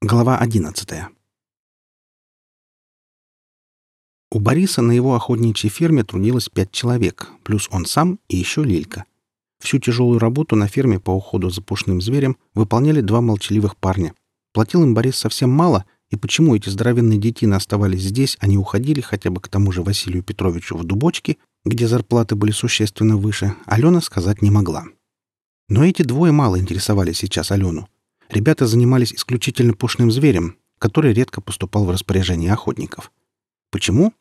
Глава одиннадцатая. У Бориса на его охотничьей ферме трудилось пять человек, плюс он сам и еще Лилька. Всю тяжелую работу на ферме по уходу за пушным зверем выполняли два молчаливых парня. Платил им Борис совсем мало, и почему эти здоровенные детины оставались здесь, а не уходили хотя бы к тому же Василию Петровичу в Дубочке, где зарплаты были существенно выше, Алена сказать не могла. Но эти двое мало интересовали сейчас Алену ребята занимались исключительно пушным зверем, который редко поступал в распоряжение охотников. Почему?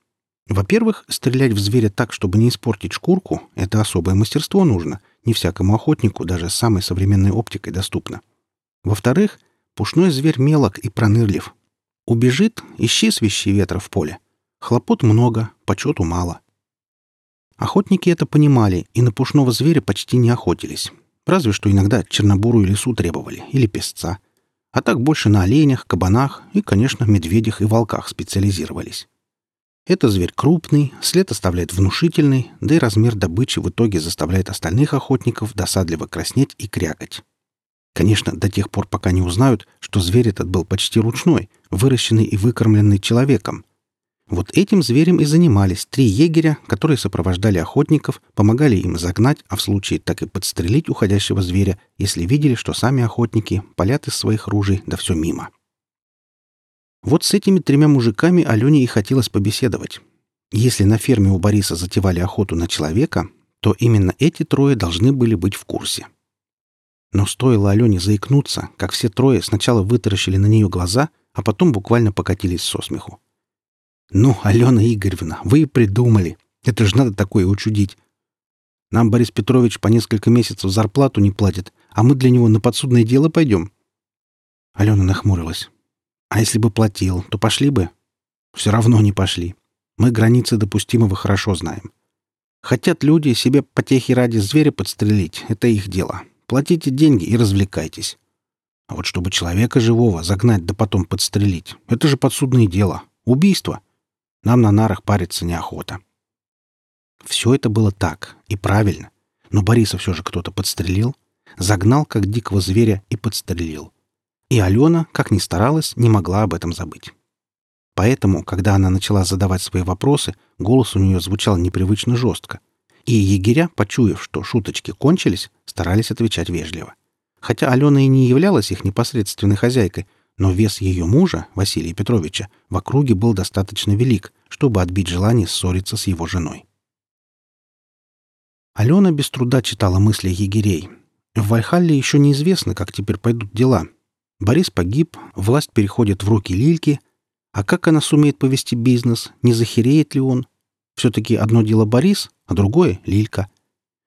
Во-первых, стрелять в зверя так, чтобы не испортить шкурку, это особое мастерство нужно. Не всякому охотнику даже с самой современной оптикой доступно. Во-вторых, пушной зверь мелок и пронырлив. Убежит, ищи свищи ветра в поле. Хлопот много, почету мало. Охотники это понимали и на пушного зверя почти не охотились. Разве что иногда чернобурую лесу требовали, или песца. А так больше на оленях, кабанах и, конечно, медведях и волках специализировались. Это зверь крупный, след оставляет внушительный, да и размер добычи в итоге заставляет остальных охотников досадливо краснеть и крякать. Конечно, до тех пор, пока не узнают, что зверь этот был почти ручной, выращенный и выкормленный человеком, вот этим зверем и занимались три егеря, которые сопровождали охотников, помогали им загнать, а в случае так и подстрелить уходящего зверя, если видели, что сами охотники палят из своих ружей, да все мимо. Вот с этими тремя мужиками Алене и хотелось побеседовать. Если на ферме у Бориса затевали охоту на человека, то именно эти трое должны были быть в курсе. Но стоило Алене заикнуться, как все трое сначала вытаращили на нее глаза, а потом буквально покатились со смеху. «Ну, Алена Игоревна, вы придумали. Это же надо такое учудить. Нам Борис Петрович по несколько месяцев зарплату не платит, а мы для него на подсудное дело пойдем». Алена нахмурилась. «А если бы платил, то пошли бы?» «Все равно не пошли. Мы границы допустимого хорошо знаем. Хотят люди себе потехи ради зверя подстрелить — это их дело. Платите деньги и развлекайтесь. А вот чтобы человека живого загнать да потом подстрелить — это же подсудное дело. Убийство. Нам на нарах париться неохота. Все это было так и правильно. Но Бориса все же кто-то подстрелил, загнал как дикого зверя и подстрелил. И Алена, как ни старалась, не могла об этом забыть. Поэтому, когда она начала задавать свои вопросы, голос у нее звучал непривычно жестко. И егеря, почуяв, что шуточки кончились, старались отвечать вежливо. Хотя Алена и не являлась их непосредственной хозяйкой, но вес ее мужа, Василия Петровича, в округе был достаточно велик, чтобы отбить желание ссориться с его женой. Алена без труда читала мысли егерей. В Вальхалле еще неизвестно, как теперь пойдут дела. Борис погиб, власть переходит в руки Лильки. А как она сумеет повести бизнес? Не захереет ли он? Все-таки одно дело Борис, а другое — Лилька.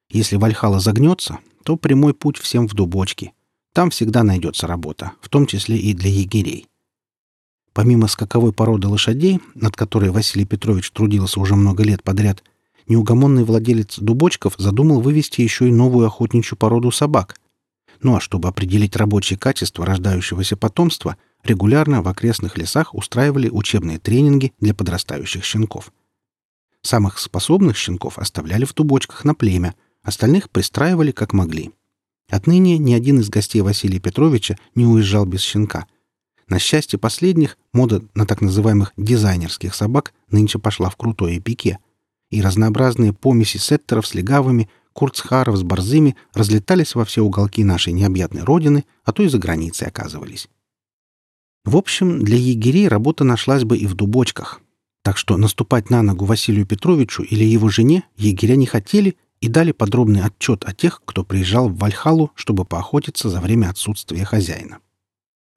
Если Вальхала загнется, то прямой путь всем в дубочки — там всегда найдется работа, в том числе и для егерей. Помимо скаковой породы лошадей, над которой Василий Петрович трудился уже много лет подряд, неугомонный владелец дубочков задумал вывести еще и новую охотничью породу собак. Ну а чтобы определить рабочие качества рождающегося потомства, регулярно в окрестных лесах устраивали учебные тренинги для подрастающих щенков. Самых способных щенков оставляли в дубочках на племя, остальных пристраивали как могли. Отныне ни один из гостей Василия Петровича не уезжал без щенка. На счастье последних мода на так называемых дизайнерских собак нынче пошла в крутое пике, и разнообразные помеси сеттеров с легавыми, курцхаров с борзыми разлетались во все уголки нашей необъятной родины, а то и за границей оказывались. В общем, для егерей работа нашлась бы и в дубочках. Так что наступать на ногу Василию Петровичу или его жене егеря не хотели и дали подробный отчет о тех, кто приезжал в Вальхалу, чтобы поохотиться за время отсутствия хозяина.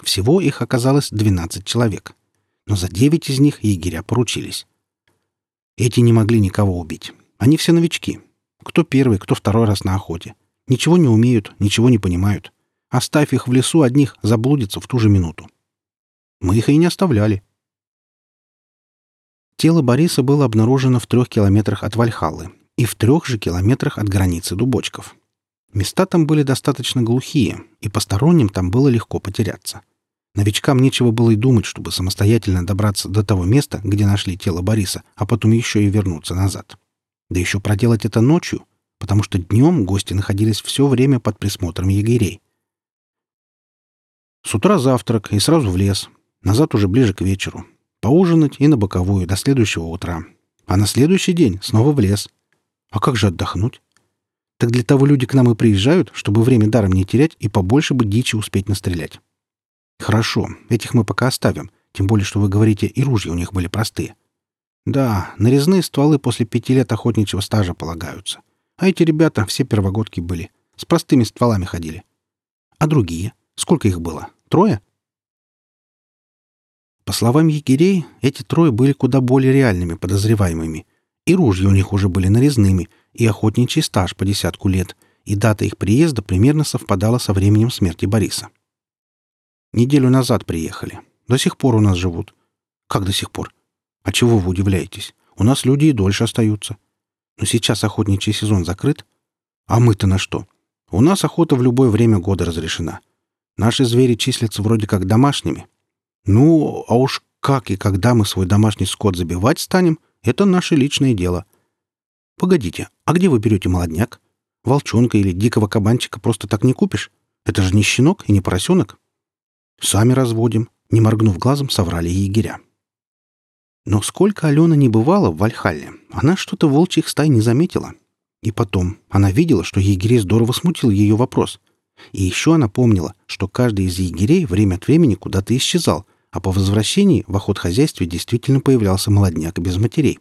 Всего их оказалось 12 человек, но за 9 из них егеря поручились. Эти не могли никого убить. Они все новички. Кто первый, кто второй раз на охоте. Ничего не умеют, ничего не понимают. Оставь их в лесу одних, заблудятся в ту же минуту. Мы их и не оставляли. Тело Бориса было обнаружено в трех километрах от Вальхаллы, и в трех же километрах от границы Дубочков. Места там были достаточно глухие, и посторонним там было легко потеряться. Новичкам нечего было и думать, чтобы самостоятельно добраться до того места, где нашли тело Бориса, а потом еще и вернуться назад. Да еще проделать это ночью, потому что днем гости находились все время под присмотром егерей. С утра завтрак и сразу в лес. Назад уже ближе к вечеру. Поужинать и на боковую до следующего утра. А на следующий день снова в лес. А как же отдохнуть? Так для того люди к нам и приезжают, чтобы время даром не терять и побольше бы дичи успеть настрелять. Хорошо, этих мы пока оставим. Тем более, что вы говорите, и ружья у них были простые. Да, нарезные стволы после пяти лет охотничьего стажа полагаются. А эти ребята все первогодки были. С простыми стволами ходили. А другие? Сколько их было? Трое? По словам егерей, эти трое были куда более реальными подозреваемыми. И ружья у них уже были нарезными, и охотничий стаж по десятку лет, и дата их приезда примерно совпадала со временем смерти Бориса. Неделю назад приехали. До сих пор у нас живут. Как до сих пор? А чего вы удивляетесь? У нас люди и дольше остаются. Но сейчас охотничий сезон закрыт. А мы-то на что? У нас охота в любое время года разрешена. Наши звери числятся вроде как домашними. Ну, а уж как и когда мы свой домашний скот забивать станем, это наше личное дело. Погодите, а где вы берете молодняк? Волчонка или дикого кабанчика просто так не купишь? Это же не щенок и не поросенок. Сами разводим, не моргнув глазом, соврали егеря. Но сколько Алена не бывала в Вальхалле, она что-то волчьих стай не заметила. И потом, она видела, что егерей здорово смутил ее вопрос. И еще она помнила, что каждый из егерей время от времени куда-то исчезал, а по возвращении в охотхозяйстве действительно появлялся молодняк без матерей.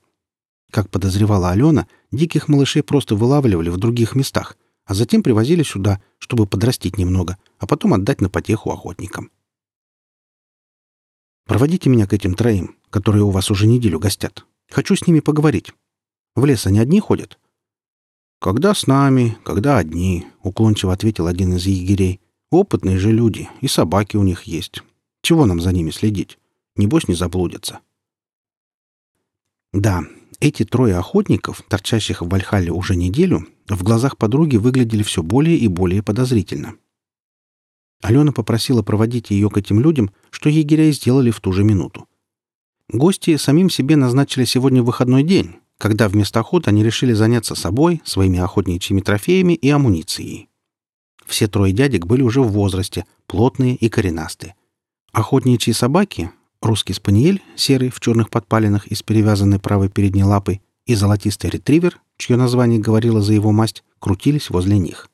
Как подозревала Алена, диких малышей просто вылавливали в других местах, а затем привозили сюда, чтобы подрастить немного, а потом отдать на потеху охотникам. «Проводите меня к этим троим, которые у вас уже неделю гостят. Хочу с ними поговорить. В лес они одни ходят?» «Когда с нами, когда одни», — уклончиво ответил один из егерей. «Опытные же люди, и собаки у них есть. Чего нам за ними следить? Небось не заблудятся». Да, эти трое охотников, торчащих в Вальхалле уже неделю, в глазах подруги выглядели все более и более подозрительно. Алена попросила проводить ее к этим людям, что егеря и сделали в ту же минуту. Гости самим себе назначили сегодня выходной день, когда вместо охоты они решили заняться собой, своими охотничьими трофеями и амуницией. Все трое дядек были уже в возрасте, плотные и коренастые. Охотничьи собаки, русский спаниель, серый в черных подпалинах и с перевязанной правой передней лапой, и золотистый ретривер, чье название говорило за его масть, крутились возле них.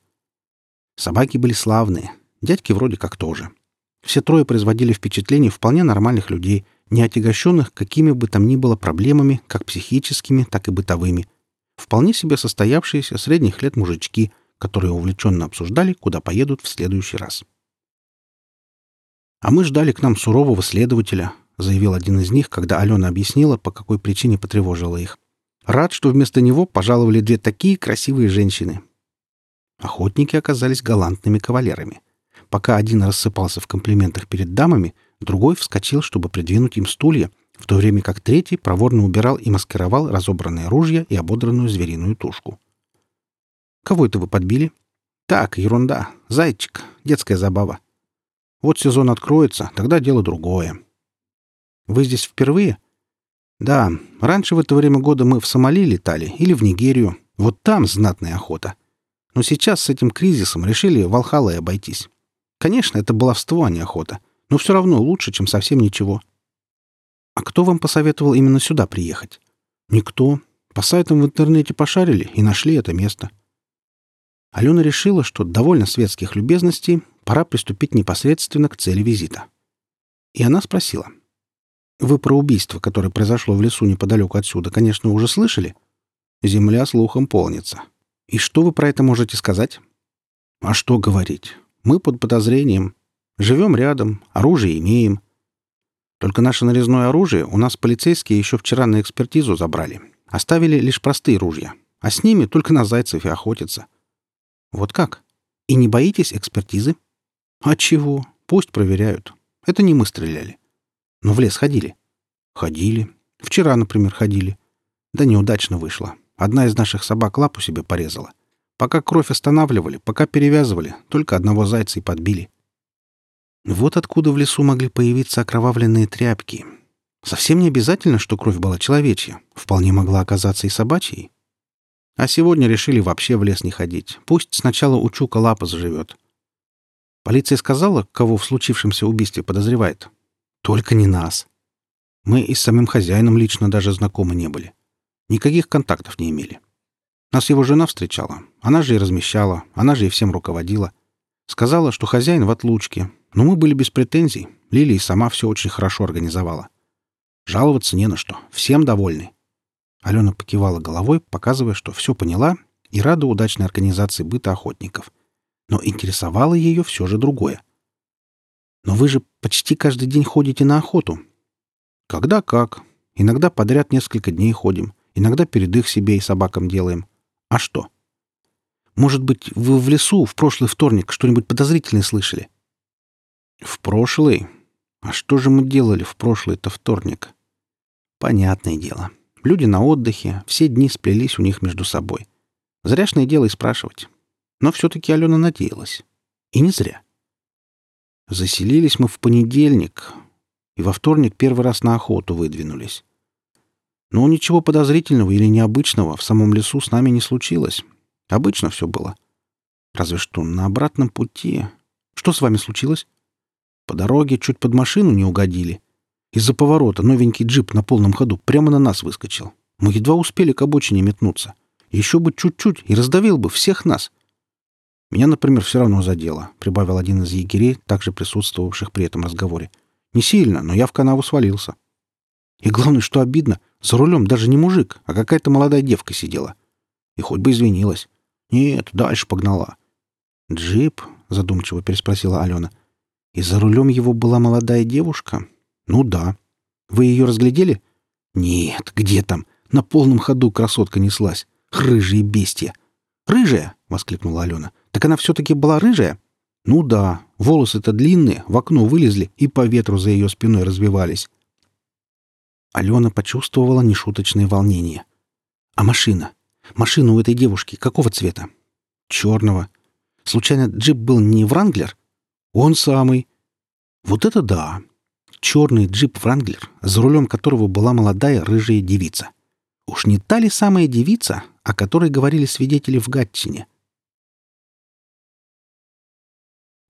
Собаки были славные, дядьки вроде как тоже. Все трое производили впечатление вполне нормальных людей, не отягощенных какими бы там ни было проблемами, как психическими, так и бытовыми. Вполне себе состоявшиеся средних лет мужички, которые увлеченно обсуждали, куда поедут в следующий раз. «А мы ждали к нам сурового следователя», — заявил один из них, когда Алена объяснила, по какой причине потревожила их. «Рад, что вместо него пожаловали две такие красивые женщины». Охотники оказались галантными кавалерами — Пока один рассыпался в комплиментах перед дамами, другой вскочил, чтобы придвинуть им стулья, в то время как третий проворно убирал и маскировал разобранные ружья и ободранную звериную тушку. «Кого это вы подбили?» «Так, ерунда. Зайчик. Детская забава. Вот сезон откроется, тогда дело другое». «Вы здесь впервые?» «Да. Раньше в это время года мы в Сомали летали или в Нигерию. Вот там знатная охота. Но сейчас с этим кризисом решили Валхалой обойтись. Конечно, это баловство, а не охота. Но все равно лучше, чем совсем ничего. А кто вам посоветовал именно сюда приехать? Никто. По сайтам в интернете пошарили и нашли это место. Алена решила, что довольно светских любезностей, пора приступить непосредственно к цели визита. И она спросила. «Вы про убийство, которое произошло в лесу неподалеку отсюда, конечно, уже слышали? Земля слухом полнится. И что вы про это можете сказать?» «А что говорить? Мы под подозрением. Живем рядом, оружие имеем. Только наше нарезное оружие у нас полицейские еще вчера на экспертизу забрали. Оставили лишь простые ружья. А с ними только на зайцев и охотятся. Вот как? И не боитесь экспертизы? А чего? Пусть проверяют. Это не мы стреляли. Но в лес ходили? Ходили. Вчера, например, ходили. Да неудачно вышло. Одна из наших собак лапу себе порезала. Пока кровь останавливали, пока перевязывали, только одного зайца и подбили. Вот откуда в лесу могли появиться окровавленные тряпки. Совсем не обязательно, что кровь была человечья. Вполне могла оказаться и собачьей. А сегодня решили вообще в лес не ходить. Пусть сначала у Чука лапа заживет. Полиция сказала, кого в случившемся убийстве подозревает? Только не нас. Мы и с самим хозяином лично даже знакомы не были. Никаких контактов не имели. Нас его жена встречала. Она же и размещала, она же и всем руководила. Сказала, что хозяин в отлучке. Но мы были без претензий. Лилия сама все очень хорошо организовала. Жаловаться не на что. Всем довольны. Алена покивала головой, показывая, что все поняла и рада удачной организации быта охотников. Но интересовало ее все же другое. «Но вы же почти каждый день ходите на охоту». «Когда как. Иногда подряд несколько дней ходим. Иногда перед их себе и собакам делаем. А что?» «Может быть, вы в лесу в прошлый вторник что-нибудь подозрительное слышали?» «В прошлый? А что же мы делали в прошлый-то вторник?» «Понятное дело. Люди на отдыхе, все дни сплелись у них между собой. Зряшное дело и спрашивать. Но все-таки Алена надеялась. И не зря. Заселились мы в понедельник, и во вторник первый раз на охоту выдвинулись. Но ничего подозрительного или необычного в самом лесу с нами не случилось. Обычно все было. Разве что на обратном пути... Что с вами случилось? По дороге чуть под машину не угодили. Из-за поворота новенький джип на полном ходу прямо на нас выскочил. Мы едва успели к обочине метнуться. Еще бы чуть-чуть и раздавил бы всех нас. Меня, например, все равно задело, — прибавил один из егерей, также присутствовавших при этом разговоре. Не сильно, но я в канаву свалился. И главное, что обидно, за рулем даже не мужик, а какая-то молодая девка сидела. И хоть бы извинилась. Нет, дальше погнала. «Джип?» — задумчиво переспросила Алена. «И за рулем его была молодая девушка?» «Ну да. Вы ее разглядели?» «Нет, где там? На полном ходу красотка неслась. Рыжие бестия!» «Рыжая!» — воскликнула Алена. «Так она все-таки была рыжая?» «Ну да. Волосы-то длинные, в окно вылезли и по ветру за ее спиной развивались». Алена почувствовала нешуточное волнение. «А машина? Машина у этой девушки какого цвета?» «Черного. Случайно джип был не Вранглер?» «Он самый». «Вот это да! черный джип «Вранглер», за рулем которого была молодая рыжая девица. Уж не та ли самая девица, о которой говорили свидетели в Гатчине?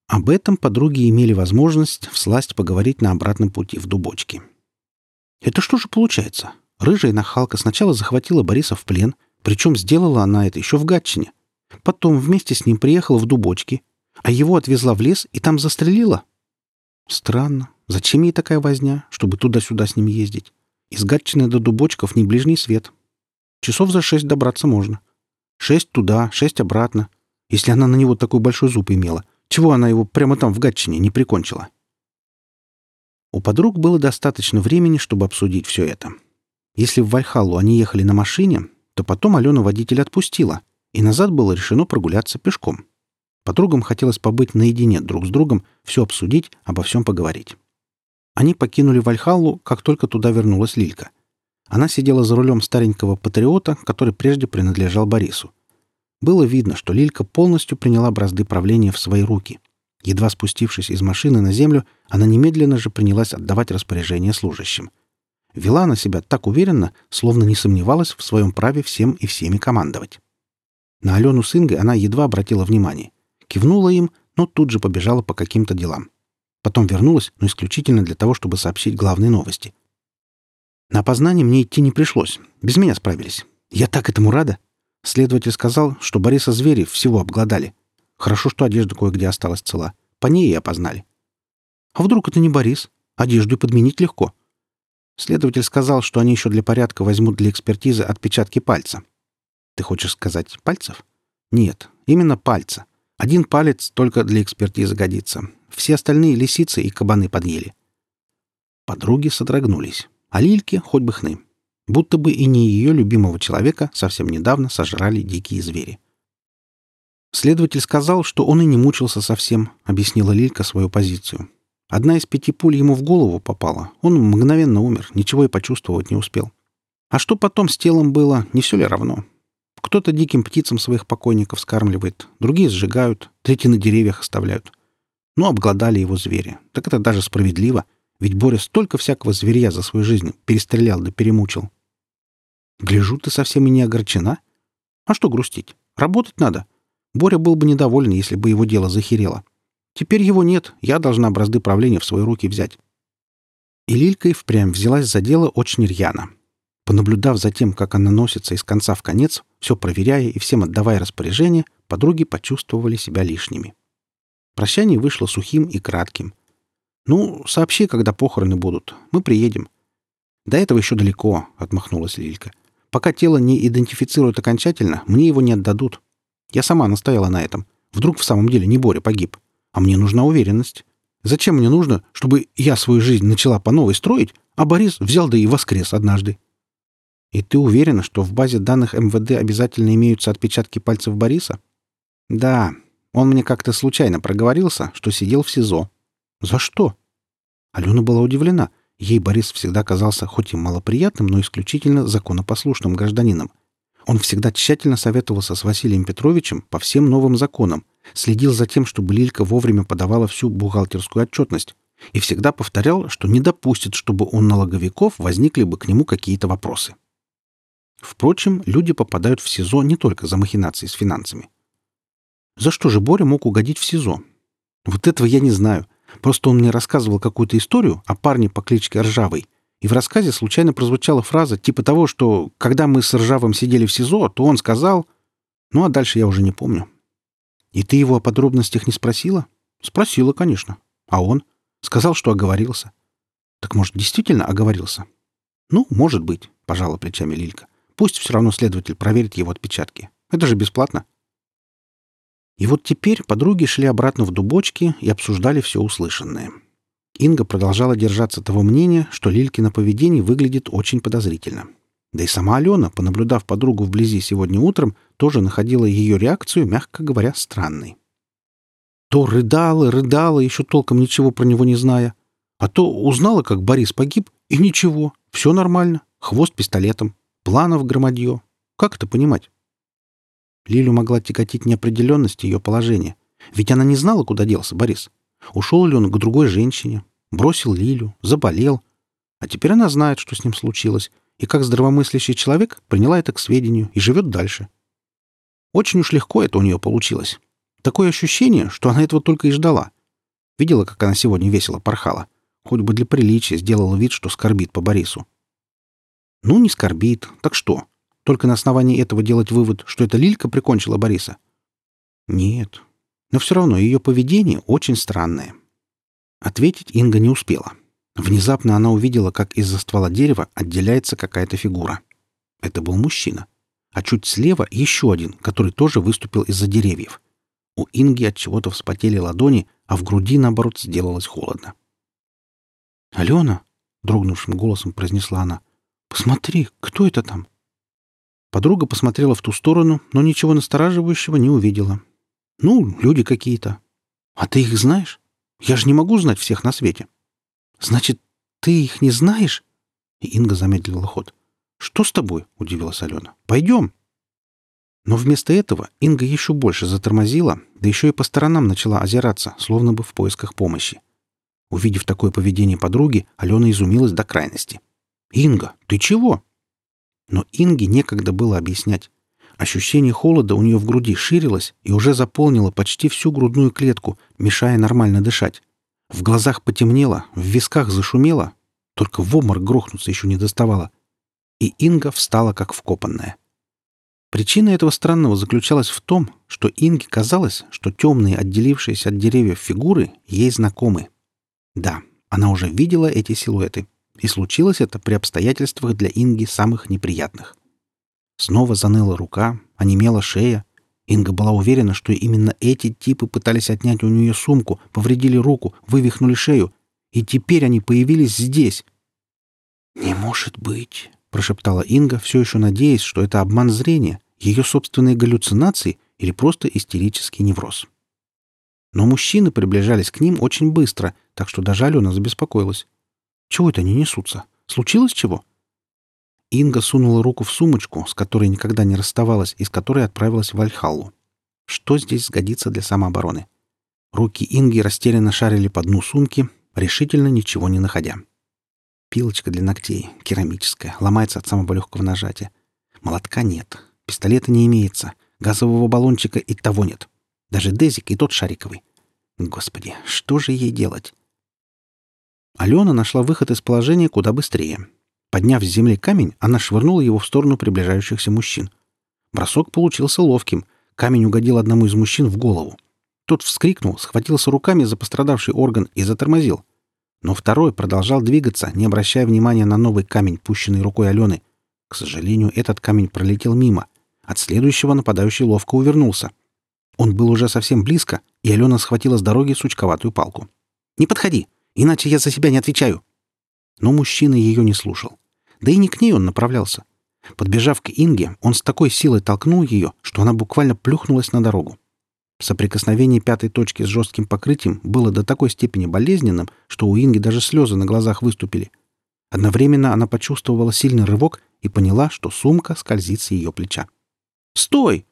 Об этом подруги имели возможность всласть поговорить на обратном пути в Дубочке. Это что же получается? Рыжая нахалка сначала захватила Бориса в плен, причем сделала она это еще в Гатчине. Потом вместе с ним приехала в Дубочки, а его отвезла в лес и там застрелила. Странно. Зачем ей такая возня, чтобы туда-сюда с ним ездить? Из Гатчины до Дубочков не ближний свет. Часов за шесть добраться можно. Шесть туда, шесть обратно. Если она на него такой большой зуб имела, чего она его прямо там в Гатчине не прикончила? У подруг было достаточно времени, чтобы обсудить все это. Если в Вальхаллу они ехали на машине, то потом Алену водитель отпустила, и назад было решено прогуляться пешком. Подругам хотелось побыть наедине друг с другом, все обсудить, обо всем поговорить. Они покинули Вальхаллу, как только туда вернулась Лилька. Она сидела за рулем старенького патриота, который прежде принадлежал Борису. Было видно, что Лилька полностью приняла бразды правления в свои руки. Едва спустившись из машины на землю, она немедленно же принялась отдавать распоряжения служащим. Вела она себя так уверенно, словно не сомневалась в своем праве всем и всеми командовать. На Алену с Ингой она едва обратила внимание. Кивнула им, но тут же побежала по каким-то делам. Потом вернулась, но исключительно для того, чтобы сообщить главные новости. На опознание мне идти не пришлось. Без меня справились. Я так этому рада. Следователь сказал, что Бориса звери всего обглодали. Хорошо, что одежда кое-где осталась цела. По ней и опознали. А вдруг это не Борис? Одежду подменить легко. Следователь сказал, что они еще для порядка возьмут для экспертизы отпечатки пальца. Ты хочешь сказать пальцев? Нет, именно пальца. Один палец только для экспертизы годится. Все остальные лисицы и кабаны подъели. Подруги содрогнулись. А Лильке хоть бы хны. Будто бы и не ее любимого человека совсем недавно сожрали дикие звери. Следователь сказал, что он и не мучился совсем, объяснила Лилька свою позицию. Одна из пяти пуль ему в голову попала. Он мгновенно умер, ничего и почувствовать не успел. А что потом с телом было, не все ли равно? Кто-то диким птицам своих покойников скармливает, другие сжигают, третьи на деревьях оставляют. Ну, обглодали его звери. Так это даже справедливо. Ведь Боря столько всякого зверя за свою жизнь перестрелял да перемучил. Гляжу, ты совсем и не огорчена. А что грустить? Работать надо. Боря был бы недоволен, если бы его дело захерело. Теперь его нет, я должна бразды правления в свои руки взять. И Лилька и впрямь взялась за дело очень рьяно. Понаблюдав за тем, как она носится из конца в конец, все проверяя и всем отдавая распоряжение, подруги почувствовали себя лишними. Прощание вышло сухим и кратким. «Ну, сообщи, когда похороны будут. Мы приедем». «До этого еще далеко», — отмахнулась Лилька. «Пока тело не идентифицируют окончательно, мне его не отдадут. Я сама настояла на этом. Вдруг в самом деле не Боря погиб. А мне нужна уверенность. Зачем мне нужно, чтобы я свою жизнь начала по новой строить, а Борис взял да и воскрес однажды?» «И ты уверена, что в базе данных МВД обязательно имеются отпечатки пальцев Бориса?» «Да, он мне как-то случайно проговорился, что сидел в СИЗО. За что? Алена была удивлена. Ей Борис всегда казался хоть и малоприятным, но исключительно законопослушным гражданином. Он всегда тщательно советовался с Василием Петровичем по всем новым законам, следил за тем, чтобы Лилька вовремя подавала всю бухгалтерскую отчетность, и всегда повторял, что не допустит, чтобы у налоговиков возникли бы к нему какие-то вопросы. Впрочем, люди попадают в СИЗО не только за махинации с финансами. За что же Боря мог угодить в СИЗО? Вот этого я не знаю. Просто он мне рассказывал какую-то историю о парне по кличке Ржавый, и в рассказе случайно прозвучала фраза типа того, что когда мы с Ржавым сидели в СИЗО, то он сказал... Ну, а дальше я уже не помню. И ты его о подробностях не спросила? Спросила, конечно. А он? Сказал, что оговорился. Так, может, действительно оговорился? Ну, может быть, пожала плечами Лилька. Пусть все равно следователь проверит его отпечатки. Это же бесплатно. И вот теперь подруги шли обратно в дубочки и обсуждали все услышанное. Инга продолжала держаться того мнения, что Лилькино поведение выглядит очень подозрительно. Да и сама Алена, понаблюдав подругу вблизи сегодня утром, тоже находила ее реакцию, мягко говоря, странной. То рыдала, рыдала, еще толком ничего про него не зная. А то узнала, как Борис погиб, и ничего, все нормально, хвост пистолетом, планов громадье. Как это понимать? Лилю могла тяготить неопределенность ее положения. Ведь она не знала, куда делся Борис. Ушел ли он к другой женщине, бросил Лилю, заболел. А теперь она знает, что с ним случилось, и как здравомыслящий человек приняла это к сведению и живет дальше. Очень уж легко это у нее получилось. Такое ощущение, что она этого только и ждала. Видела, как она сегодня весело порхала. Хоть бы для приличия сделала вид, что скорбит по Борису. Ну, не скорбит. Так что? Только на основании этого делать вывод, что это Лилька прикончила Бориса? Нет. Но все равно ее поведение очень странное. Ответить Инга не успела. Внезапно она увидела, как из-за ствола дерева отделяется какая-то фигура. Это был мужчина. А чуть слева еще один, который тоже выступил из-за деревьев. У Инги от чего-то вспотели ладони, а в груди, наоборот, сделалось холодно. «Алена!» — дрогнувшим голосом произнесла она. «Посмотри, кто это там?» Подруга посмотрела в ту сторону, но ничего настораживающего не увидела. «Ну, люди какие-то. А ты их знаешь? Я же не могу знать всех на свете». «Значит, ты их не знаешь?» И Инга замедлила ход. «Что с тобой?» — удивилась Алена. «Пойдем». Но вместо этого Инга еще больше затормозила, да еще и по сторонам начала озираться, словно бы в поисках помощи. Увидев такое поведение подруги, Алена изумилась до крайности. «Инга, ты чего?» Но Инге некогда было объяснять. Ощущение холода у нее в груди ширилось и уже заполнило почти всю грудную клетку, мешая нормально дышать. В глазах потемнело, в висках зашумело, только в обморок грохнуться еще не доставало. И Инга встала как вкопанная. Причина этого странного заключалась в том, что Инге казалось, что темные, отделившиеся от деревьев фигуры, ей знакомы. Да, она уже видела эти силуэты — и случилось это при обстоятельствах для Инги самых неприятных. Снова заныла рука, онемела шея. Инга была уверена, что именно эти типы пытались отнять у нее сумку, повредили руку, вывихнули шею, и теперь они появились здесь. «Не может быть!» — прошептала Инга, все еще надеясь, что это обман зрения, ее собственные галлюцинации или просто истерический невроз. Но мужчины приближались к ним очень быстро, так что даже Алена забеспокоилась. Чего это они несутся? Случилось чего?» Инга сунула руку в сумочку, с которой никогда не расставалась и с которой отправилась в Альхаллу. Что здесь сгодится для самообороны? Руки Инги растерянно шарили по дну сумки, решительно ничего не находя. Пилочка для ногтей, керамическая, ломается от самого легкого нажатия. Молотка нет, пистолета не имеется, газового баллончика и того нет. Даже дезик и тот шариковый. Господи, что же ей делать? Алена нашла выход из положения куда быстрее. Подняв с земли камень, она швырнула его в сторону приближающихся мужчин. Бросок получился ловким. Камень угодил одному из мужчин в голову. Тот вскрикнул, схватился руками за пострадавший орган и затормозил. Но второй продолжал двигаться, не обращая внимания на новый камень, пущенный рукой Алены. К сожалению, этот камень пролетел мимо. От следующего нападающий ловко увернулся. Он был уже совсем близко, и Алена схватила с дороги сучковатую палку. «Не подходи, иначе я за себя не отвечаю». Но мужчина ее не слушал. Да и не к ней он направлялся. Подбежав к Инге, он с такой силой толкнул ее, что она буквально плюхнулась на дорогу. Соприкосновение пятой точки с жестким покрытием было до такой степени болезненным, что у Инги даже слезы на глазах выступили. Одновременно она почувствовала сильный рывок и поняла, что сумка скользит с ее плеча. «Стой!»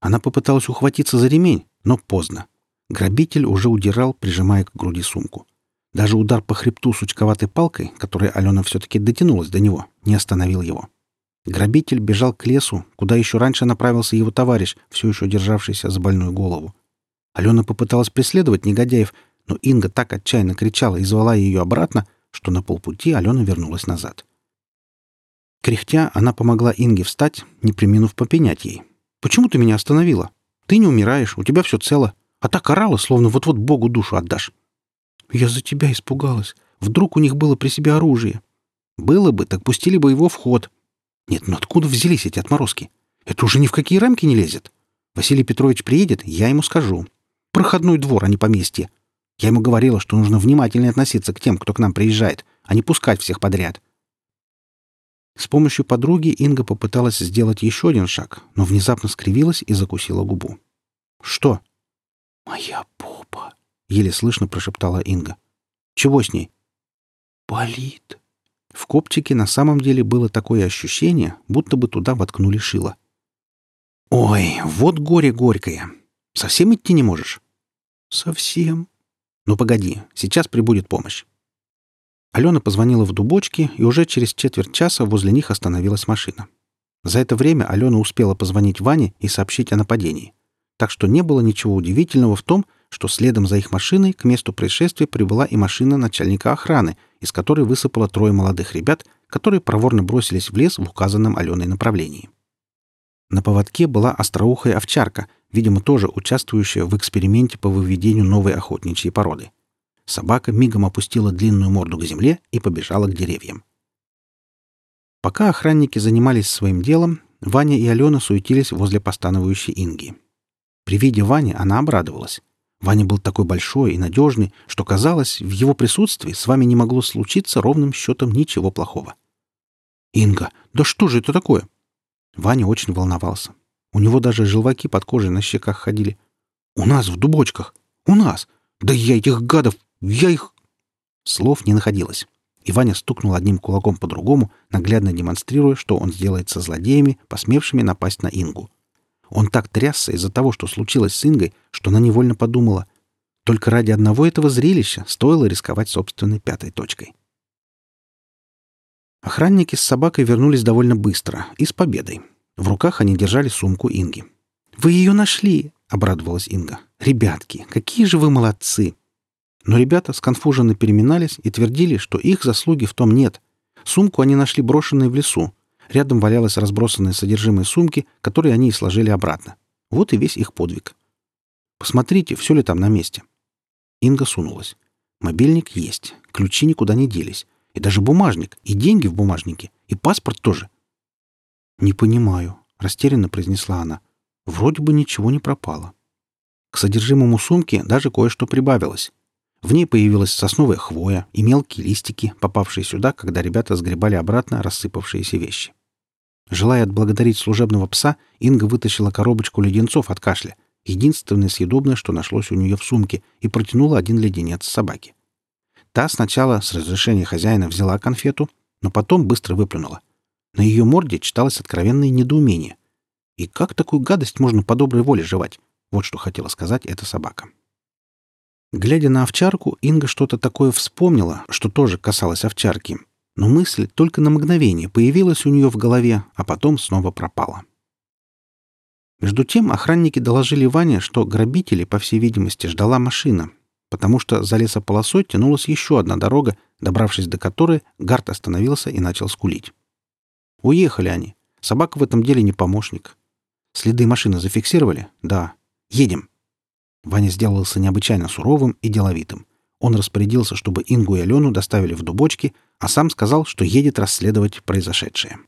Она попыталась ухватиться за ремень, но поздно. Грабитель уже удирал, прижимая к груди сумку. Даже удар по хребту сучковатой палкой, которой Алена все-таки дотянулась до него, не остановил его. Грабитель бежал к лесу, куда еще раньше направился его товарищ, все еще державшийся за больную голову. Алена попыталась преследовать негодяев, но Инга так отчаянно кричала и звала ее обратно, что на полпути Алена вернулась назад. Кряхтя, она помогла Инге встать, не приминув попенять ей. «Почему ты меня остановила? Ты не умираешь, у тебя все цело. А так орала, словно вот-вот Богу душу отдашь». «Я за тебя испугалась. Вдруг у них было при себе оружие?» «Было бы, так пустили бы его в ход», нет, ну откуда взялись эти отморозки? Это уже ни в какие рамки не лезет. Василий Петрович приедет, я ему скажу. Проходной двор, а не поместье. Я ему говорила, что нужно внимательнее относиться к тем, кто к нам приезжает, а не пускать всех подряд. С помощью подруги Инга попыталась сделать еще один шаг, но внезапно скривилась и закусила губу. «Что?» «Моя попа», — еле слышно прошептала Инга. «Чего с ней?» «Болит», в копчике на самом деле было такое ощущение, будто бы туда воткнули шило. «Ой, вот горе горькое! Совсем идти не можешь?» «Совсем». «Ну погоди, сейчас прибудет помощь». Алена позвонила в дубочки, и уже через четверть часа возле них остановилась машина. За это время Алена успела позвонить Ване и сообщить о нападении. Так что не было ничего удивительного в том, что следом за их машиной к месту происшествия прибыла и машина начальника охраны, из которой высыпало трое молодых ребят, которые проворно бросились в лес в указанном Аленой направлении. На поводке была остроухая овчарка, видимо, тоже участвующая в эксперименте по выведению новой охотничьей породы. Собака мигом опустила длинную морду к земле и побежала к деревьям. Пока охранники занимались своим делом, Ваня и Алена суетились возле постановающей Инги. При виде Вани она обрадовалась. Ваня был такой большой и надежный, что казалось, в его присутствии с вами не могло случиться ровным счетом ничего плохого. «Инга, да что же это такое?» Ваня очень волновался. У него даже желваки под кожей на щеках ходили. «У нас в дубочках! У нас! Да я этих гадов! Я их...» Слов не находилось. И Ваня стукнул одним кулаком по другому, наглядно демонстрируя, что он сделает со злодеями, посмевшими напасть на Ингу. Он так трясся из-за того, что случилось с Ингой, что она невольно подумала. Только ради одного этого зрелища стоило рисковать собственной пятой точкой. Охранники с собакой вернулись довольно быстро и с победой. В руках они держали сумку Инги. «Вы ее нашли!» — обрадовалась Инга. «Ребятки, какие же вы молодцы!» Но ребята сконфуженно переминались и твердили, что их заслуги в том нет. Сумку они нашли брошенной в лесу, Рядом валялось разбросанное содержимое сумки, которые они и сложили обратно. Вот и весь их подвиг. Посмотрите, все ли там на месте. Инга сунулась. Мобильник есть, ключи никуда не делись. И даже бумажник, и деньги в бумажнике, и паспорт тоже. «Не понимаю», — растерянно произнесла она. «Вроде бы ничего не пропало». К содержимому сумки даже кое-что прибавилось. В ней появилась сосновая хвоя и мелкие листики, попавшие сюда, когда ребята сгребали обратно рассыпавшиеся вещи. Желая отблагодарить служебного пса, Инга вытащила коробочку леденцов от кашля, единственное съедобное, что нашлось у нее в сумке, и протянула один леденец собаке. Та сначала с разрешения хозяина взяла конфету, но потом быстро выплюнула. На ее морде читалось откровенное недоумение. И как такую гадость можно по доброй воле жевать? Вот что хотела сказать эта собака. Глядя на овчарку, Инга что-то такое вспомнила, что тоже касалось овчарки. Но мысль только на мгновение появилась у нее в голове, а потом снова пропала. Между тем охранники доложили Ване, что грабителей, по всей видимости, ждала машина, потому что за лесополосой тянулась еще одна дорога, добравшись до которой, Гарт остановился и начал скулить. Уехали они. Собака в этом деле не помощник. Следы машины зафиксировали? Да. Едем. Ваня сделался необычайно суровым и деловитым. Он распорядился, чтобы Ингу и Алену доставили в дубочки, а сам сказал, что едет расследовать произошедшее.